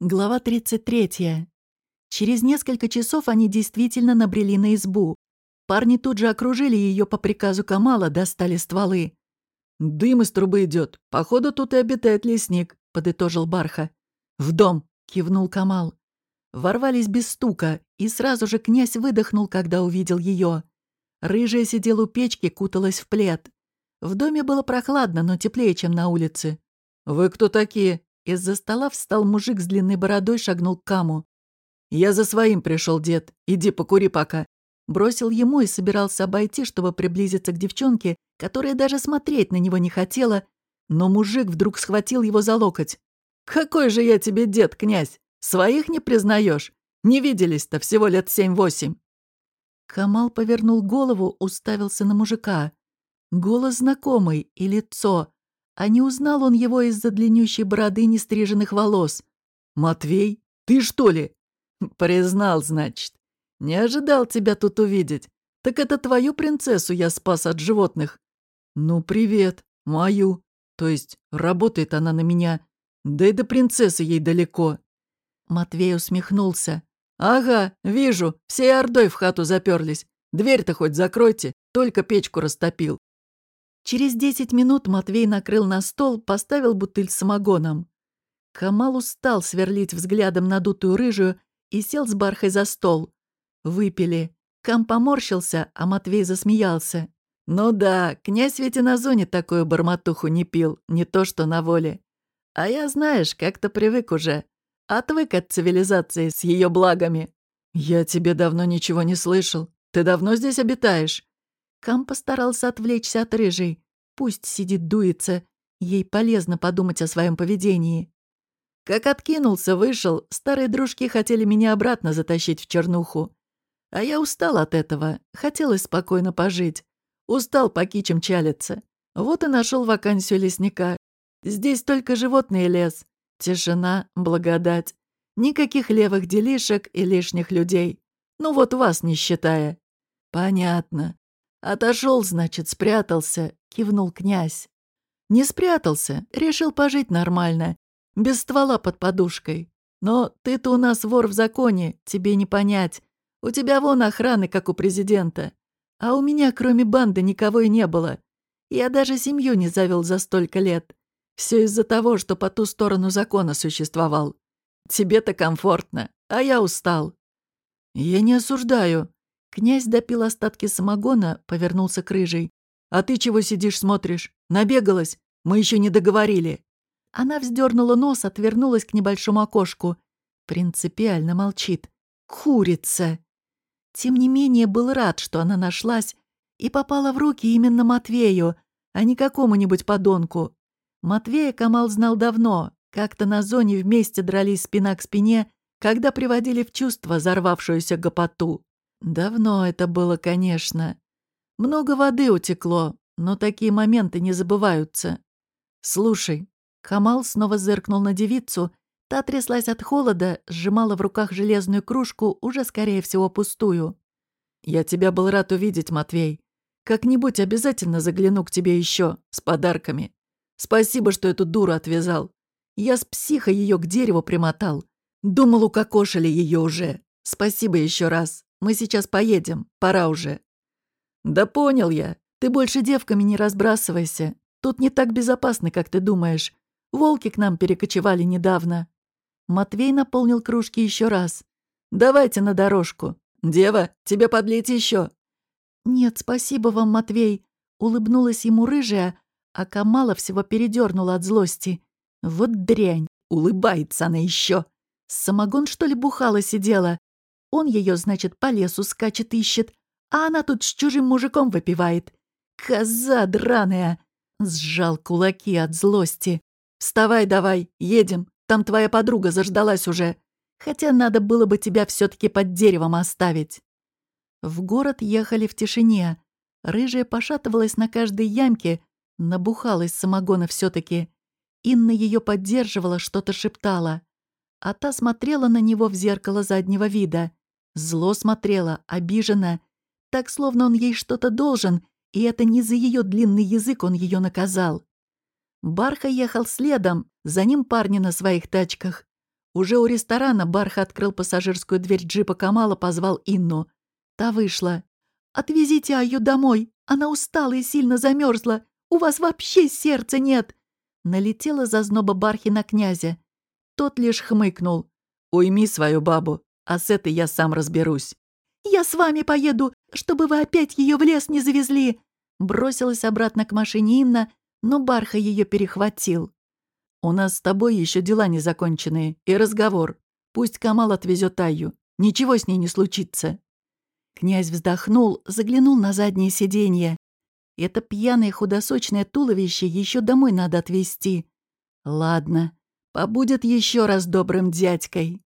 Глава 33. Через несколько часов они действительно набрели на избу. Парни тут же окружили ее по приказу Камала, достали стволы. «Дым из трубы идет. Походу, тут и обитает лесник», — подытожил Барха. «В дом!» — кивнул Камал. Ворвались без стука, и сразу же князь выдохнул, когда увидел ее. Рыжая сидела у печки, куталась в плед. В доме было прохладно, но теплее, чем на улице. «Вы кто такие?» Из-за стола встал мужик с длинной бородой, шагнул к Каму. «Я за своим пришел, дед. Иди покури пока». Бросил ему и собирался обойти, чтобы приблизиться к девчонке, которая даже смотреть на него не хотела, но мужик вдруг схватил его за локоть. «Какой же я тебе дед, князь? Своих не признаешь? Не виделись-то всего лет семь-восемь». Камал повернул голову, уставился на мужика. Голос знакомый и лицо. А не узнал он его из-за длиннющей бороды нестриженных волос. «Матвей, ты что ли?» «Признал, значит. Не ожидал тебя тут увидеть. Так это твою принцессу я спас от животных». «Ну, привет. Мою. То есть работает она на меня. Да и до принцессы ей далеко». Матвей усмехнулся. «Ага, вижу. Всей ордой в хату заперлись. Дверь-то хоть закройте. Только печку растопил. Через десять минут Матвей накрыл на стол, поставил бутыль с самогоном. Камал устал сверлить взглядом надутую рыжую и сел с бархой за стол. Выпили. Кам поморщился, а Матвей засмеялся. «Ну да, князь ведь и на зоне такую барматуху не пил, не то что на воле. А я, знаешь, как-то привык уже. Отвык от цивилизации с ее благами». «Я тебе давно ничего не слышал. Ты давно здесь обитаешь?» Кам постарался отвлечься от рыжей. Пусть сидит дуется. Ей полезно подумать о своем поведении. Как откинулся, вышел, старые дружки хотели меня обратно затащить в чернуху. А я устал от этого, хотелось спокойно пожить. Устал по кичам чалиться. Вот и нашел вакансию лесника. Здесь только животный лес. Тишина, благодать. Никаких левых делишек и лишних людей. Ну вот вас не считая. Понятно. «Отошел, значит, спрятался», — кивнул князь. «Не спрятался, решил пожить нормально, без ствола под подушкой. Но ты-то у нас вор в законе, тебе не понять. У тебя вон охраны, как у президента. А у меня, кроме банды, никого и не было. Я даже семью не завел за столько лет. Все из-за того, что по ту сторону закона существовал. Тебе-то комфортно, а я устал». «Я не осуждаю», Князь допил остатки самогона, повернулся к рыжей. «А ты чего сидишь, смотришь? Набегалась? Мы еще не договорили». Она вздернула нос, отвернулась к небольшому окошку. Принципиально молчит. «Курица!» Тем не менее, был рад, что она нашлась и попала в руки именно Матвею, а не какому-нибудь подонку. Матвея Камал знал давно, как-то на зоне вместе дрались спина к спине, когда приводили в чувство взорвавшуюся гопоту. Давно это было, конечно. Много воды утекло, но такие моменты не забываются. Слушай, Камал снова зыркнул на девицу. Та тряслась от холода, сжимала в руках железную кружку, уже, скорее всего, пустую. «Я тебя был рад увидеть, Матвей. Как-нибудь обязательно загляну к тебе еще с подарками. Спасибо, что эту дуру отвязал. Я с психа ее к дереву примотал. Думал, укокошили ее уже. Спасибо еще раз. Мы сейчас поедем, пора уже». «Да понял я. Ты больше девками не разбрасывайся. Тут не так безопасно, как ты думаешь. Волки к нам перекочевали недавно». Матвей наполнил кружки еще раз. «Давайте на дорожку. Дева, тебе подлить еще. «Нет, спасибо вам, Матвей», — улыбнулась ему рыжая, а Камала всего передернула от злости. «Вот дрянь, улыбается она еще. Самогон, что ли, бухала сидела? Он ее, значит, по лесу скачет ищет, а она тут с чужим мужиком выпивает. Коза драная!» Сжал кулаки от злости. «Вставай давай, едем. Там твоя подруга заждалась уже. Хотя надо было бы тебя все таки под деревом оставить». В город ехали в тишине. Рыжая пошатывалась на каждой ямке, набухалась самогона все таки Инна ее поддерживала, что-то шептала. А та смотрела на него в зеркало заднего вида. Зло смотрела, обижена, так, словно он ей что-то должен, и это не за ее длинный язык он ее наказал. Барха ехал следом, за ним парни на своих тачках. Уже у ресторана Барха открыл пассажирскую дверь джипа Камала, позвал Инну. Та вышла. «Отвезите Аю домой. Она устала и сильно замерзла. У вас вообще сердца нет!» Налетела зазноба Бархи на князя. Тот лишь хмыкнул. «Уйми свою бабу, а с этой я сам разберусь». «Я с вами поеду, чтобы вы опять ее в лес не завезли!» Бросилась обратно к машине Инна, но Барха ее перехватил. «У нас с тобой еще дела не законченные и разговор. Пусть Камал отвезет Айю. Ничего с ней не случится». Князь вздохнул, заглянул на заднее сиденье. Это пьяное худосочное туловище еще домой надо отвезти. Ладно, побудет еще раз добрым дядькой.